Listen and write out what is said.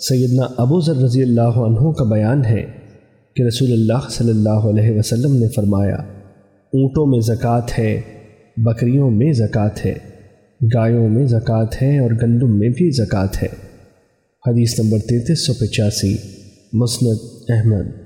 سیدنا ابو ذر رضی اللہ عنہ کا بیان ہے کہ رسول اللہ صلی اللہ علیہ وسلم نے فرمایا، اونٹوں میں زکوٰۃ ہے، بکریوں میں زکوٰۃ ہے، گایوں میں زکوٰۃ ہے اور گندم میں بھی زکوٰۃ ہے۔ حدیث نمبر تینتیس سو پچاسی، مسند احمد۔